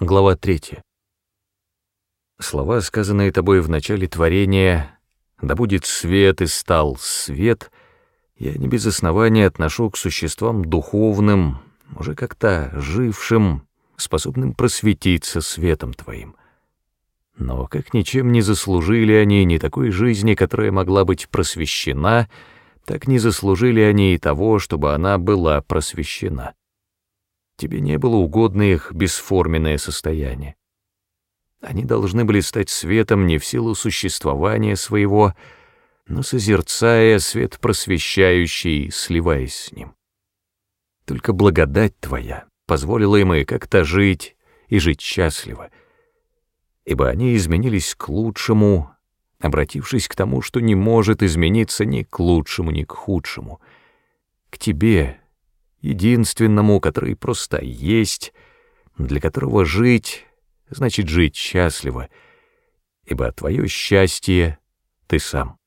Глава 3. Слова, сказанные тобой в начале творения «Да будет свет и стал свет», я не без основания отношу к существам духовным, уже как-то жившим, способным просветиться светом твоим. Но как ничем не заслужили они ни такой жизни, которая могла быть просвещена, так не заслужили они и того, чтобы она была просвещена. Тебе не было угодно их бесформенное состояние. Они должны были стать светом не в силу существования своего, но созерцая свет просвещающий, сливаясь с ним. Только благодать Твоя позволила им и как-то жить, и жить счастливо, ибо они изменились к лучшему, обратившись к тому, что не может измениться ни к лучшему, ни к худшему, к Тебе, единственному, который просто есть, для которого жить значит жить счастливо, ибо твое счастье — ты сам.